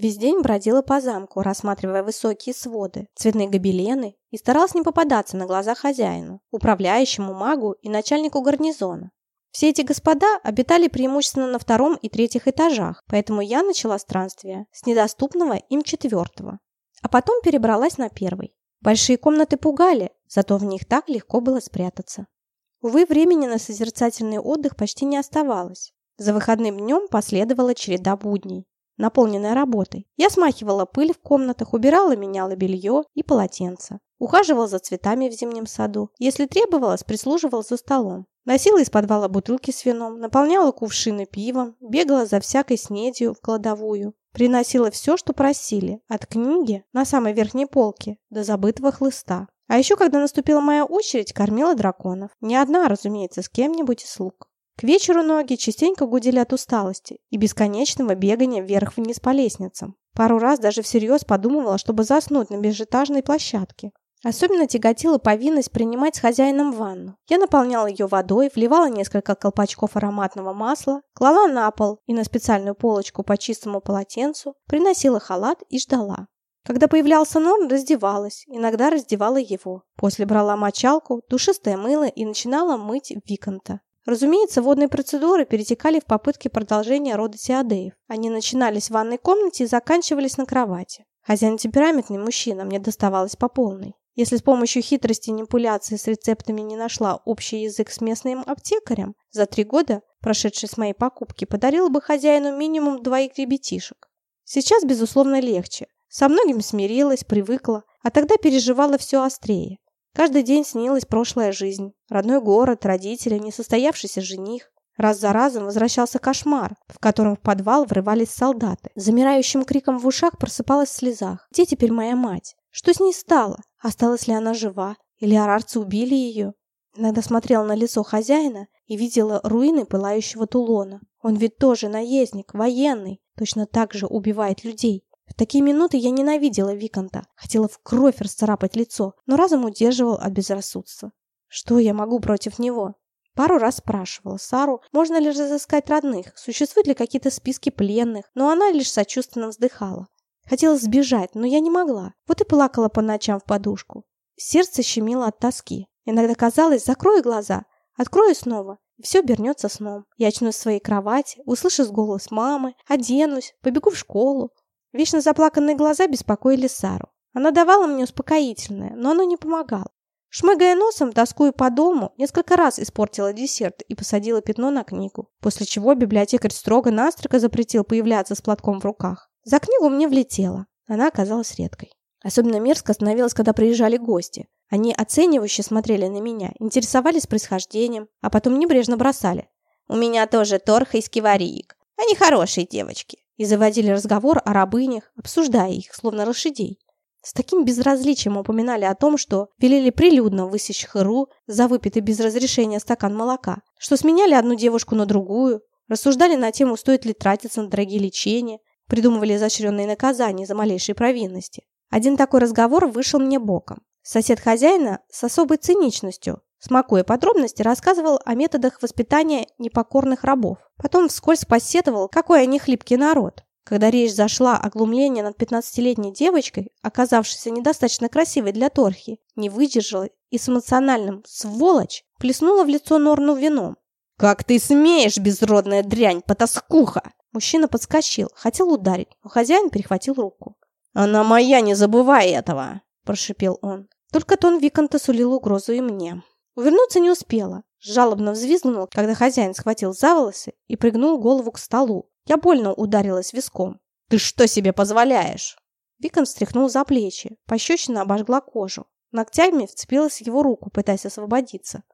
Весь день бродила по замку, рассматривая высокие своды, цветные гобелены и старалась не попадаться на глаза хозяину, управляющему магу и начальнику гарнизона. Все эти господа обитали преимущественно на втором и третьих этажах, поэтому я начала странствие с недоступного им четвертого. А потом перебралась на первый. Большие комнаты пугали, зато в них так легко было спрятаться. Увы, времени на созерцательный отдых почти не оставалось. За выходным днем последовала череда будней наполненная работой. Я смахивала пыль в комнатах, убирала, меняла белье и полотенца. Ухаживала за цветами в зимнем саду. Если требовалось, прислуживала за столом. Носила из подвала бутылки с вином, наполняла кувшины пивом, бегала за всякой снедью в кладовую. Приносила все, что просили, от книги на самой верхней полке до забытого хлыста. А еще, когда наступила моя очередь, кормила драконов. Не одна, разумеется, с кем-нибудь из слуг. К вечеру ноги частенько гудели от усталости и бесконечного бегания вверх-вниз по лестницам. Пару раз даже всерьез подумывала, чтобы заснуть на межэтажной площадке. Особенно тяготила повинность принимать с хозяином ванну. Я наполняла ее водой, вливала несколько колпачков ароматного масла, клала на пол и на специальную полочку по чистому полотенцу, приносила халат и ждала. Когда появлялся Норн, раздевалась, иногда раздевала его. После брала мочалку, душистое мыло и начинала мыть Виконта. Разумеется, водные процедуры перетекали в попытки продолжения рода Теодеев. Они начинались в ванной комнате и заканчивались на кровати. Хозяин темпераментный мужчина, мне доставалось по полной. Если с помощью хитрости и манипуляции с рецептами не нашла общий язык с местным аптекарем, за три года, прошедшие с моей покупки, подарила бы хозяину минимум двоих ребятишек. Сейчас, безусловно, легче. Со многим смирилась, привыкла, а тогда переживала все острее. Каждый день снилась прошлая жизнь. Родной город, родители, несостоявшийся жених. Раз за разом возвращался кошмар, в котором в подвал врывались солдаты. Замирающим криком в ушах просыпалась в слезах. Где теперь моя мать? Что с ней стало? Осталась ли она жива? Или арарцы убили ее? Иногда смотрела на лицо хозяина и видела руины пылающего тулона. Он ведь тоже наездник, военный, точно так же убивает людей. В такие минуты я ненавидела Виконта, хотела в кровь расцарапать лицо, но разум удерживал от безрассудства. Что я могу против него? Пару раз спрашивала Сару, можно ли разыскать родных, существуют ли какие-то списки пленных, но она лишь сочувственно вздыхала. Хотела сбежать, но я не могла. Вот и плакала по ночам в подушку. Сердце щемило от тоски. Иногда казалось, закрою глаза, открою снова, и все обернется сном. Я очнусь в своей кровати, услышу голос мамы, оденусь, побегу в школу, Вечно заплаканные глаза беспокоили Сару. Она давала мне успокоительное, но оно не помогало. Шмыгая носом, тоскуя по дому, несколько раз испортила десерт и посадила пятно на книгу, после чего библиотекарь строго-настрого запретил появляться с платком в руках. За книгу мне влетела. Она оказалась редкой. Особенно мерзко становилось, когда приезжали гости. Они оценивающе смотрели на меня, интересовались происхождением, а потом небрежно бросали. «У меня тоже торха из кивариек. Они хорошие девочки и заводили разговор о рабынях, обсуждая их, словно лошадей. С таким безразличием упоминали о том, что велели прилюдно высечь Хэру за выпитый без разрешения стакан молока, что сменяли одну девушку на другую, рассуждали на тему, стоит ли тратиться на дорогие лечения, придумывали изощренные наказания за малейшие провинности. Один такой разговор вышел мне боком. Сосед хозяина с особой циничностью Смакуя подробности, рассказывал о методах воспитания непокорных рабов. Потом вскользь посетовал, какой они хлипкий народ. Когда речь зашла о глумлении над 15-летней девочкой, оказавшейся недостаточно красивой для Торхи, не выдержала и с эмоциональным «сволочь» плеснула в лицо Норну вином. «Как ты смеешь, безродная дрянь, потаскуха!» Мужчина подскочил, хотел ударить, но хозяин перехватил руку. «Она моя, не забывай этого!» – прошипел он. Только тон Виконта сулил угрозу и мне. Увернуться не успела. Жалобно взвизгнул, когда хозяин схватил за волосы и пригнул голову к столу. Я больно ударилась виском. «Ты что себе позволяешь?» Викон встряхнул за плечи. Пощечина обожгла кожу. Ногтями вцепилась в его руку, пытаясь освободиться.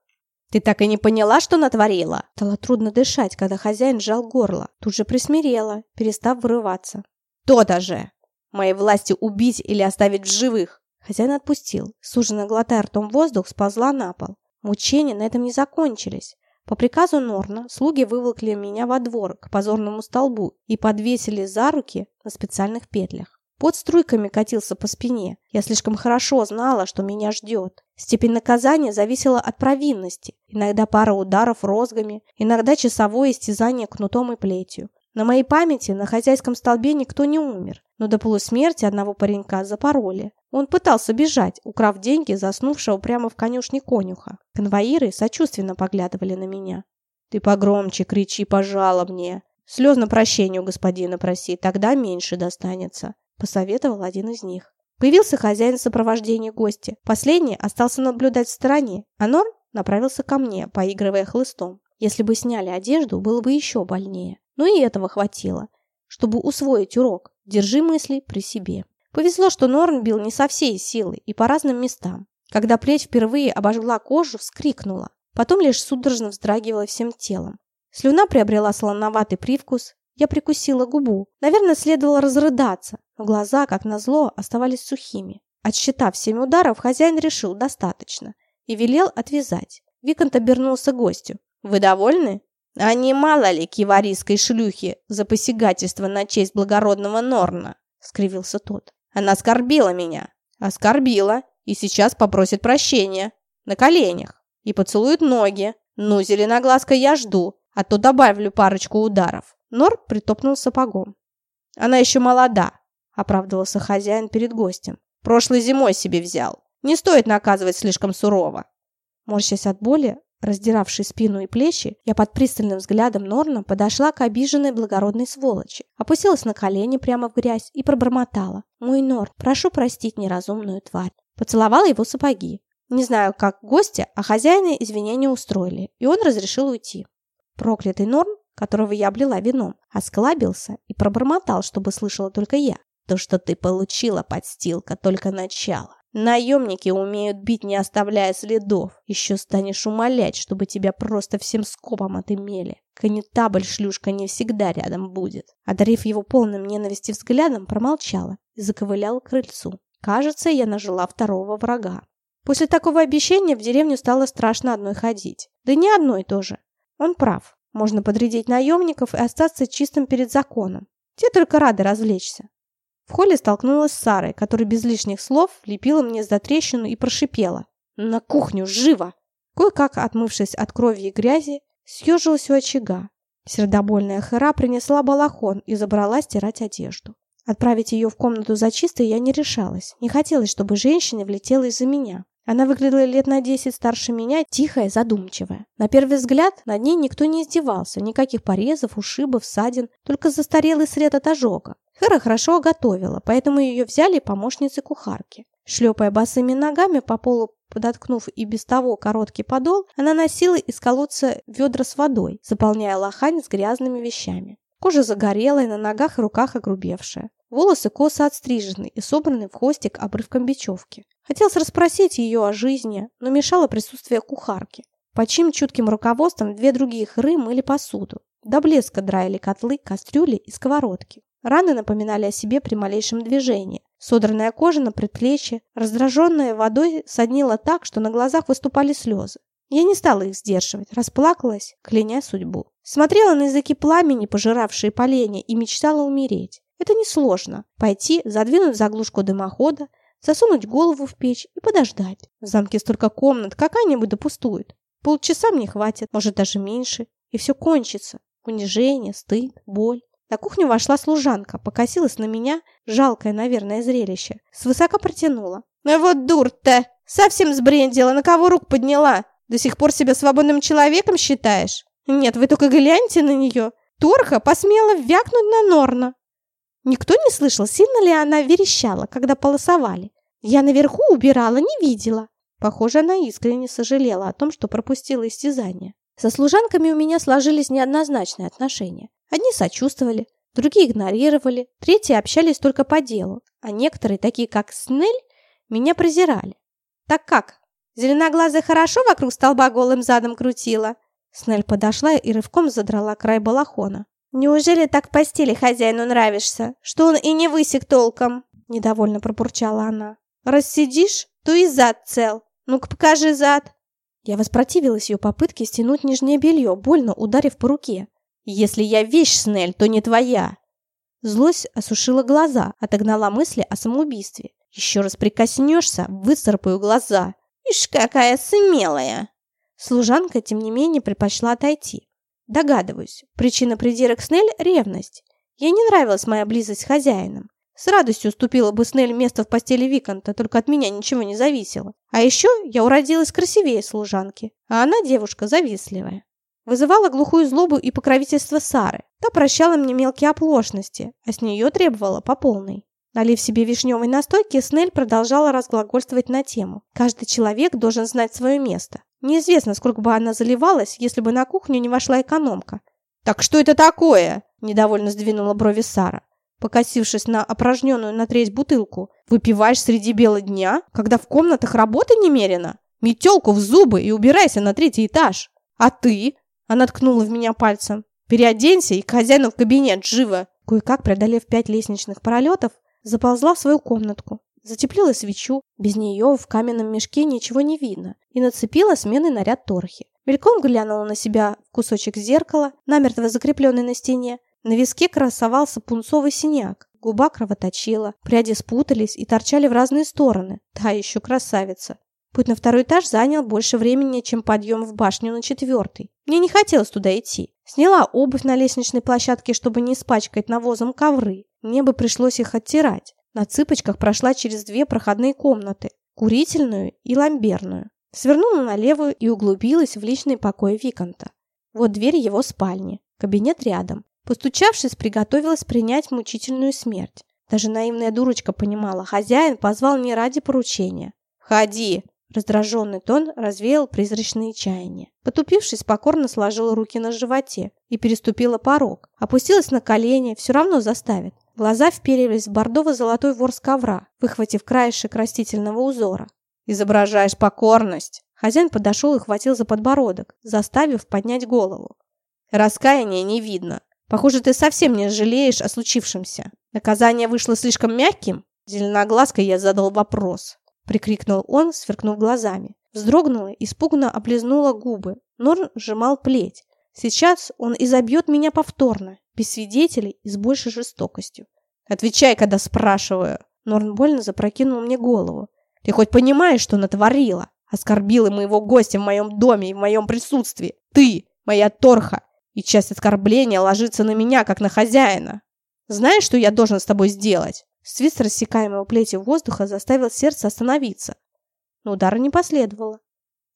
«Ты так и не поняла, что натворила?» Стало трудно дышать, когда хозяин сжал горло. Тут же присмирела, перестав вырываться. «То-то же! Моей власти убить или оставить в живых!» Хозяин отпустил. Суженно глотая ртом воздух, сползла на пол. Мучения на этом не закончились. По приказу Норна слуги выволокли меня во двор к позорному столбу и подвесили за руки на специальных петлях. Под струйками катился по спине. Я слишком хорошо знала, что меня ждет. Степень наказания зависела от провинности. Иногда пара ударов розгами, иногда часовое истязание кнутом и плетью. На моей памяти на хозяйском столбе никто не умер, но до полусмерти одного паренька запороли. Он пытался бежать, украв деньги заснувшего прямо в конюшне конюха. Конвоиры сочувственно поглядывали на меня. «Ты погромче кричи, пожалобнее. Слезно прощения у господина проси, тогда меньше достанется», – посоветовал один из них. Появился хозяин в сопровождении гостя. Последний остался наблюдать в стороне, а Норм направился ко мне, поигрывая хлыстом. Если бы сняли одежду, было бы еще больнее. Но и этого хватило, чтобы усвоить урок. Держи мысли при себе. Повезло, что Норн бил не со всей силы и по разным местам. Когда плеть впервые обожгла кожу, вскрикнула. Потом лишь судорожно вздрагивала всем телом. Слюна приобрела солоноватый привкус. Я прикусила губу. Наверное, следовало разрыдаться, но глаза, как назло, оставались сухими. Отсчитав семь ударов, хозяин решил достаточно и велел отвязать. Виконт обернулся гостю. «Вы довольны?» А не мало ли киварийской шлюхи за посягательство на честь благородного Норна? Скривился тот. Она оскорбила меня. Оскорбила. И сейчас попросит прощения. На коленях. И поцелует ноги. Ну, зеленоглазка, я жду. А то добавлю парочку ударов. Нор притопнул сапогом. Она еще молода, оправдывался хозяин перед гостем. Прошлой зимой себе взял. Не стоит наказывать слишком сурово. Морщась от боли, раздиравший спину и плечи, я под пристальным взглядом Норна подошла к обиженной благородной сволочи, опустилась на колени прямо в грязь и пробормотала. «Мой Норн, прошу простить неразумную тварь». Поцеловала его сапоги. Не знаю, как гостя, а хозяина извинения устроили, и он разрешил уйти. Проклятый Норн, которого я облила вином, осклабился и пробормотал, чтобы слышала только я. «То, что ты получила, подстилка, только начало. Наемники умеют бить, не оставляя следов. Еще станешь умолять, чтобы тебя просто всем скопом отымели. Конетабль-шлюшка не всегда рядом будет. Одарив его полным ненависти взглядом, промолчала и заковыляла к крыльцу. Кажется, я нажила второго врага. После такого обещания в деревню стало страшно одной ходить. Да не одной тоже. Он прав. Можно подрядить наемников и остаться чистым перед законом. Те только рады развлечься. В холле столкнулась с Сарой, которая без лишних слов лепила мне за трещину и прошипела. «На кухню! Живо!» Кое-как, отмывшись от крови и грязи, съежилась у очага. Сердобольная Хэра принесла балахон и забрала стирать одежду. Отправить ее в комнату за чистой я не решалась. Не хотелось, чтобы женщина влетела из-за меня. Она выглядела лет на десять старше меня, тихая, задумчивая. На первый взгляд над ней никто не издевался, никаких порезов, ушибов, ссадин, только застарелый след от ожога. Хэра хорошо готовила, поэтому ее взяли помощницы кухарки. Шлепая босыми ногами по полу, подоткнув и без того короткий подол, она носила из колодца ведра с водой, заполняя лохань с грязными вещами. Кожа загорелая, на ногах и руках огрубевшая. Волосы косо отстрижены и собраны в хвостик обрывком бечевки. Хотелось расспросить ее о жизни, но мешало присутствие кухарки. По чьим чутким руководством две другие хры мыли посуду. До блеска драили котлы, кастрюли и сковородки. Раны напоминали о себе при малейшем движении. Содранная кожа на предплечье, раздраженная водой, соднила так, что на глазах выступали слезы. Я не стала их сдерживать, расплакалась, кляня судьбу. Смотрела на языки пламени, пожиравшие поленья, и мечтала умереть. Это несложно. Пойти, задвинуть заглушку дымохода, засунуть голову в печь и подождать. В замке столько комнат, какая-нибудь да пустует. Полчаса мне хватит, может даже меньше, и все кончится. Унижение, стыд, боль. На кухню вошла служанка, покосилась на меня, жалкое, наверное, зрелище. Свысока протянула. «Ну вот дур-то! Совсем сбрендила, на кого рук подняла? До сих пор себя свободным человеком считаешь? Нет, вы только гляньте на нее. Торха посмела вякнуть на Норна. Никто не слышал, сильно ли она верещала, когда полосовали. Я наверху убирала, не видела. Похоже, она искренне сожалела о том, что пропустила истязание. Со служанками у меня сложились неоднозначные отношения. Одни сочувствовали, другие игнорировали, третьи общались только по делу, а некоторые, такие как Снель, меня презирали. «Так как? Зеленоглазая хорошо вокруг столба голым задом крутила?» Снель подошла и рывком задрала край балахона. «Неужели так постели хозяину нравишься, что он и не высек толком?» Недовольно пробурчала она. «Рассидишь, то и зад цел. Ну-ка покажи зад!» Я воспротивилась ее попытке стянуть нижнее белье, больно ударив по руке. «Если я вещь, Снель, то не твоя!» Злость осушила глаза, отогнала мысли о самоубийстве. «Еще раз прикоснешься, выцарапаю глаза!» «Ишь, какая смелая!» Служанка, тем не менее, предпочла отойти. Догадываюсь, причина придирок Снель – ревность. Ей не нравилась моя близость с хозяином. С радостью уступила бы Снель место в постели Виконта, только от меня ничего не зависело. А еще я уродилась красивее служанки, а она девушка завистливая. Вызывала глухую злобу и покровительство Сары. Та прощала мне мелкие оплошности, а с нее требовала по полной. Налив себе вишневой настойки, Снель продолжала разглагольствовать на тему. Каждый человек должен знать свое место. Неизвестно, сколько бы она заливалась, если бы на кухню не вошла экономка. «Так что это такое?» – недовольно сдвинула брови Сара. Покосившись на опорожненную на треть бутылку, «Выпиваешь среди бела дня, когда в комнатах работы немерено? Метелку в зубы и убирайся на третий этаж. А ты?» – она ткнула в меня пальцем. «Переоденься и к хозяину в кабинет, живо!» Кое-как, преодолев пять лестничных пролетов, Заползла в свою комнатку, затеплила свечу, без нее в каменном мешке ничего не видно, и нацепила сменный наряд торхи. Мельком глянула на себя кусочек зеркала, намертво закрепленный на стене. На виске красовался пунцовый синяк, губа кровоточила, пряди спутались и торчали в разные стороны. Та еще красавица. Путь на второй этаж занял больше времени, чем подъем в башню на четвертый. Мне не хотелось туда идти. Сняла обувь на лестничной площадке, чтобы не испачкать навозом ковры. Мне бы пришлось их оттирать. На цыпочках прошла через две проходные комнаты, курительную и ламберную. Свернула на левую и углубилась в личный покой Виконта. Вот дверь его спальни, кабинет рядом. Постучавшись, приготовилась принять мучительную смерть. Даже наивная дурочка понимала, хозяин позвал не ради поручения. «Ходи!» Раздраженный тон развеял призрачные чаяния. Потупившись, покорно сложила руки на животе и переступила порог. Опустилась на колени, все равно заставит. Глаза вперились в бордово-золотой ворс ковра, выхватив краешек растительного узора. «Изображаешь покорность!» Хозяин подошел и хватил за подбородок, заставив поднять голову. «Раскаяния не видно. Похоже, ты совсем не жалеешь о случившемся. Наказание вышло слишком мягким?» Зеленоглазкой я задал вопрос. Прикрикнул он, сверкнув глазами. Вздрогнула, испуганно облизнула губы. Норн сжимал плеть. Сейчас он изобьет меня повторно, без свидетелей и с большей жестокостью. «Отвечай, когда спрашиваю!» Норн больно запрокинул мне голову. «Ты хоть понимаешь, что натворила? Оскорбила моего гостя в моем доме и в моем присутствии. Ты, моя торха, и часть оскорбления ложится на меня, как на хозяина. Знаешь, что я должен с тобой сделать?» Свист рассекаемого плетью воздуха заставил сердце остановиться. Но удара не последовало.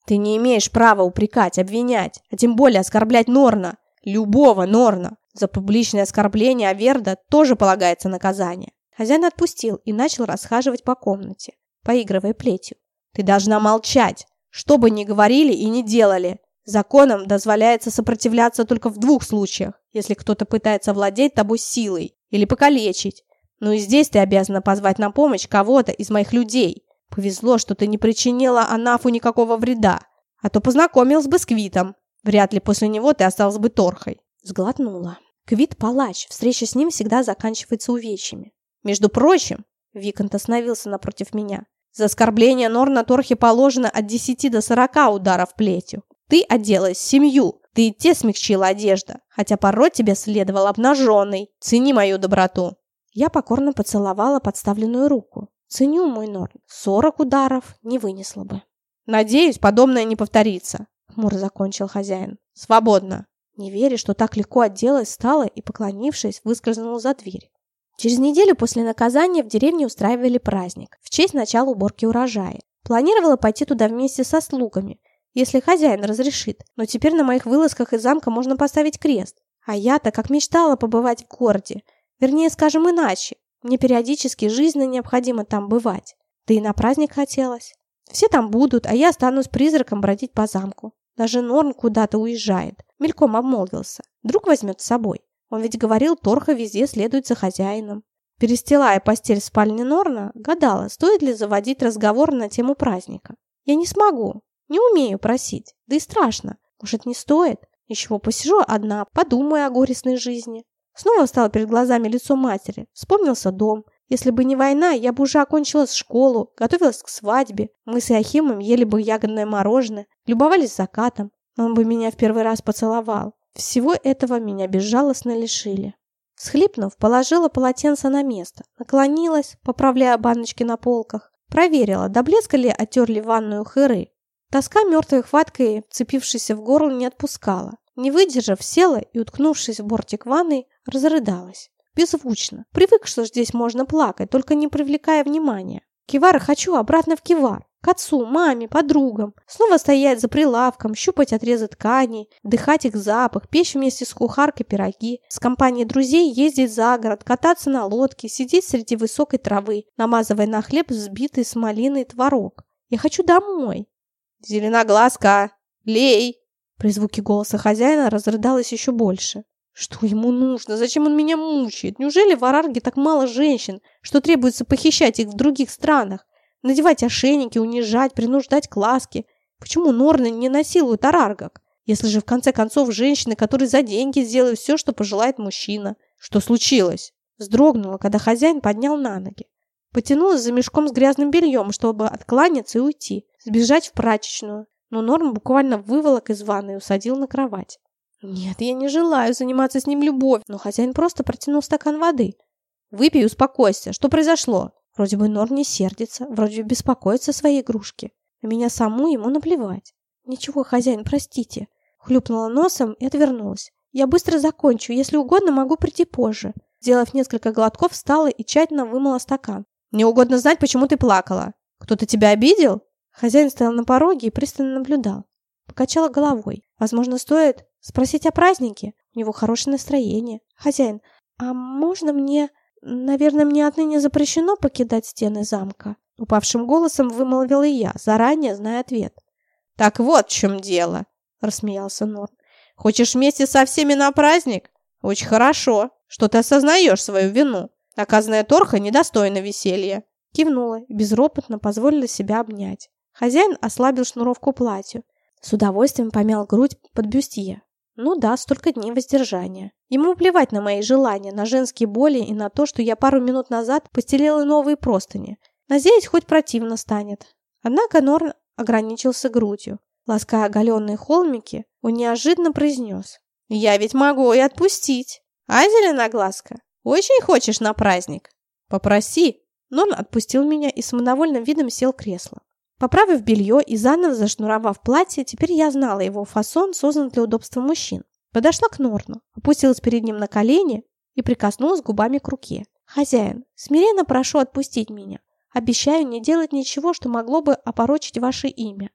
«Ты не имеешь права упрекать, обвинять, а тем более оскорблять Норна. Любого Норна. За публичное оскорбление Аверда тоже полагается наказание. Хозяин отпустил и начал расхаживать по комнате, поигрывая плетью. Ты должна молчать, что бы ни говорили и ни делали. Законом дозволяется сопротивляться только в двух случаях, если кто-то пытается владеть тобой силой или покалечить. Ну и здесь ты обязана позвать на помощь кого-то из моих людей. Повезло, что ты не причинила Анафу никакого вреда, а то познакомилась бы с Квитом. Вряд ли после него ты осталась бы торхой. Сглотнула. Квит – палач, встреча с ним всегда заканчивается увечьями. Между прочим, Виконт остановился напротив меня. За оскорбление Норна Торхе положено от 10 до 40 ударов плетью. Ты оделась семью, ты и те смягчила одежда, хотя порой тебе следовал обнаженный. Цени мою доброту. Я покорно поцеловала подставленную руку. Ценю мой Норн. 40 ударов не вынесла бы. Надеюсь, подобное не повторится. Хмуро закончил хозяин. Свободно. Не веря, что так легко отделалась, стала и, поклонившись, выскользнула за дверь. Через неделю после наказания в деревне устраивали праздник в честь начала уборки урожая. Планировала пойти туда вместе со слугами, если хозяин разрешит, но теперь на моих вылазках из замка можно поставить крест. А я-то как мечтала побывать в городе. Вернее, скажем иначе, мне периодически жизненно необходимо там бывать. Да и на праздник хотелось. Все там будут, а я останусь призраком бродить по замку. Даже Норн куда-то уезжает. Мельком обмолвился. Друг возьмет с собой. Он ведь говорил, Торха везде следует за хозяином. Перестилая постель в спальне Норна, гадала, стоит ли заводить разговор на тему праздника. Я не смогу. Не умею просить. Да и страшно. Может, не стоит? Еще посижу одна, подумаю о горестной жизни. Снова встало перед глазами лицо матери. Вспомнился дом. Если бы не война, я бы уже окончила школу, готовилась к свадьбе. Мы с Иохимом ели бы ягодное мороженое, любовались закатом. Он бы меня в первый раз поцеловал. Всего этого меня безжалостно лишили. Схлипнув, положила полотенце на место, наклонилась, поправляя баночки на полках, проверила, до блеска ли оттерли ванную хыры. Тоска мертвой хваткой, вцепившейся в горло, не отпускала. Не выдержав, села и, уткнувшись в бортик ванной, разрыдалась. Беззвучно. Привык, что здесь можно плакать, только не привлекая внимания. Кивара хочу обратно в Кивар. К отцу, маме, подругам. Снова стоять за прилавком, щупать отрезы тканей, вдыхать их запах, печь вместе с кухаркой пироги, с компанией друзей ездить за город, кататься на лодке, сидеть среди высокой травы, намазывая на хлеб взбитый с малиной творог. Я хочу домой. Зеленоглазка! Лей! При звуке голоса хозяина разрыдалась еще больше. Что ему нужно? Зачем он меня мучает? Неужели в Арарге так мало женщин, что требуется похищать их в других странах? Надевать ошейники, унижать, принуждать к ласке. Почему Норны не насилуют араргок? Если же в конце концов женщины, которые за деньги сделают все, что пожелает мужчина. Что случилось? Вздрогнула, когда хозяин поднял на ноги. Потянулась за мешком с грязным бельем, чтобы откланяться и уйти. Сбежать в прачечную. Но Норм буквально выволок из ванны и усадил на кровать. Нет, я не желаю заниматься с ним любовью, но хозяин просто протянул стакан воды. Выпей успокойся. Что произошло? Вроде бы Норм не сердится, вроде беспокоится о своей игрушке. На меня саму ему наплевать. Ничего, хозяин, простите. Хлюпнула носом и отвернулась. Я быстро закончу, если угодно, могу прийти позже. Сделав несколько глотков, встала и тщательно вымыла стакан. Мне угодно знать, почему ты плакала. Кто-то тебя обидел? Хозяин стоял на пороге и пристально наблюдал. Покачала головой. Возможно, стоит спросить о празднике. У него хорошее настроение. Хозяин, а можно мне... Наверное, мне отныне запрещено покидать стены замка. Упавшим голосом вымолвила я, заранее зная ответ. Так вот в чем дело, рассмеялся Норн. Хочешь вместе со всеми на праздник? Очень хорошо, что ты осознаешь свою вину. Оказанная торха недостойна веселья. Кивнула и безропотно позволила себя обнять. Хозяин ослабил шнуровку платью. С удовольствием помял грудь под бюстье. Ну да, столько дней воздержания. Ему плевать на мои желания, на женские боли и на то, что я пару минут назад постелила новые простыни. Надеюсь, хоть противно станет. Однако Норн ограничился грудью. Лаская оголенные холмики, он неожиданно произнес. «Я ведь могу и отпустить. А, зеленоглазка, очень хочешь на праздник? Попроси». Норн отпустил меня и с самодовольным видом сел в кресло. Поправив белье и заново зашнуровав платье, теперь я знала его фасон, создан для удобства мужчин. Подошла к Норну, опустилась перед ним на колени и прикоснулась губами к руке. «Хозяин, смиренно прошу отпустить меня. Обещаю не делать ничего, что могло бы опорочить ваше имя».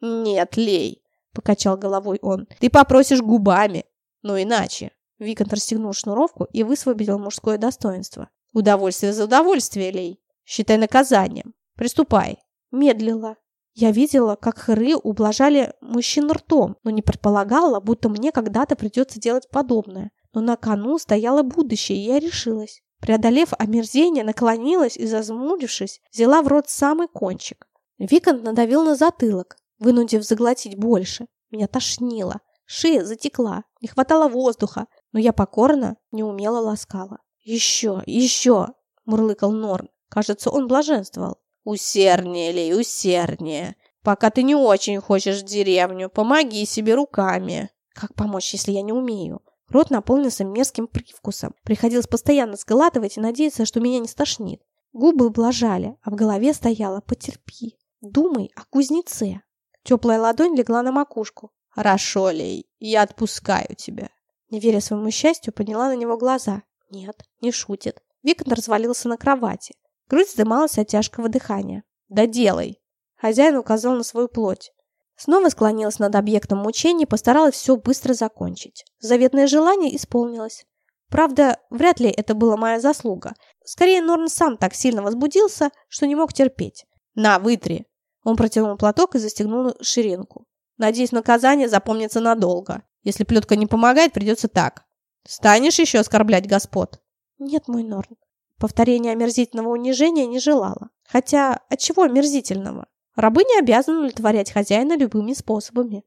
«Нет, Лей», — покачал головой он, — «ты попросишь губами, но иначе». Викант расстегнул шнуровку и высвободил мужское достоинство. «Удовольствие за удовольствие, Лей. Считай наказанием. Приступай» медлила. Я видела, как хыры ублажали мужчин ртом, но не предполагала, будто мне когда-то придется делать подобное. Но на кону стояло будущее, и я решилась. Преодолев омерзение, наклонилась и, зазмурившись, взяла в рот самый кончик. Викант надавил на затылок, вынудив заглотить больше. Меня тошнило, шея затекла, не хватало воздуха, но я покорно, неумело ласкала. «Еще, еще!» – мурлыкал Норн. Кажется, он блаженствовал. «Усерднее, Лей, усерднее. Пока ты не очень хочешь деревню, помоги себе руками». «Как помочь, если я не умею?» Рот наполнился мерзким привкусом. Приходилось постоянно сглатывать и надеяться, что меня не стошнит. Губы блажали, а в голове стояла «потерпи». Думай о кузнеце. Теплая ладонь легла на макушку. «Хорошо, Лей, я отпускаю тебя». Не веря своему счастью, подняла на него глаза. Нет, не шутит. Викон развалился на кровати. Грудь вздымалась от тяжкого дыхания. «Да делай!» Хозяин указал на свою плоть. Снова склонилась над объектом мучений и постаралась все быстро закончить. Заветное желание исполнилось. Правда, вряд ли это была моя заслуга. Скорее, Норн сам так сильно возбудился, что не мог терпеть. «На, вытри!» Он протянул платок и застегнул ширинку. «Надеюсь, наказание запомнится надолго. Если плетка не помогает, придется так. Станешь еще оскорблять господ?» «Нет, мой Норн, Повторения омерзительного унижения не желала. Хотя, от чего омерзительного? Рабы не обязаны удовлетворять хозяина любыми способами.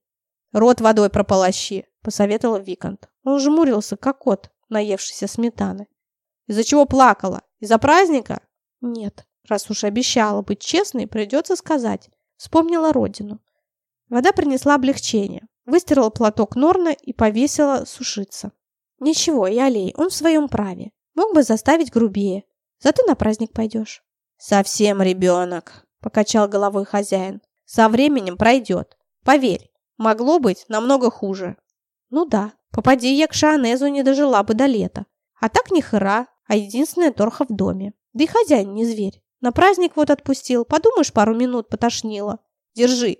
«Рот водой прополощи», — посоветовал Викант. Он жмурился, как кот, наевшийся сметаны. «Из-за чего плакала? Из-за праздника?» «Нет, раз уж обещала быть честной, придется сказать. Вспомнила родину». Вода принесла облегчение. Выстирала платок Норна и повесила сушиться. «Ничего, я Алей, он в своем праве. Мог бы заставить грубее. Зато на праздник пойдешь. Совсем ребенок, покачал головой хозяин. Со временем пройдет. Поверь, могло быть намного хуже. Ну да, попади я к Шаонезу не дожила бы до лета. А так не хера, а единственная торха в доме. Да и хозяин не зверь. На праздник вот отпустил, подумаешь, пару минут потошнило. Держи.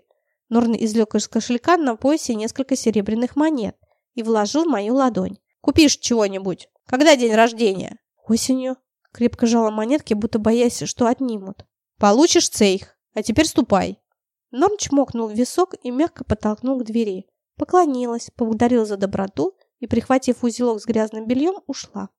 Норн извлек из кошелька на поясе несколько серебряных монет и вложил в мою ладонь. Купишь чего-нибудь. Когда день рождения? Осенью. Крепко жала монетки, будто боясь, что отнимут. Получишь цейх, а теперь ступай. Норн чмокнул в висок и мягко подтолкнул к двери. Поклонилась, поблагодарила за доброту и, прихватив узелок с грязным бельем, ушла.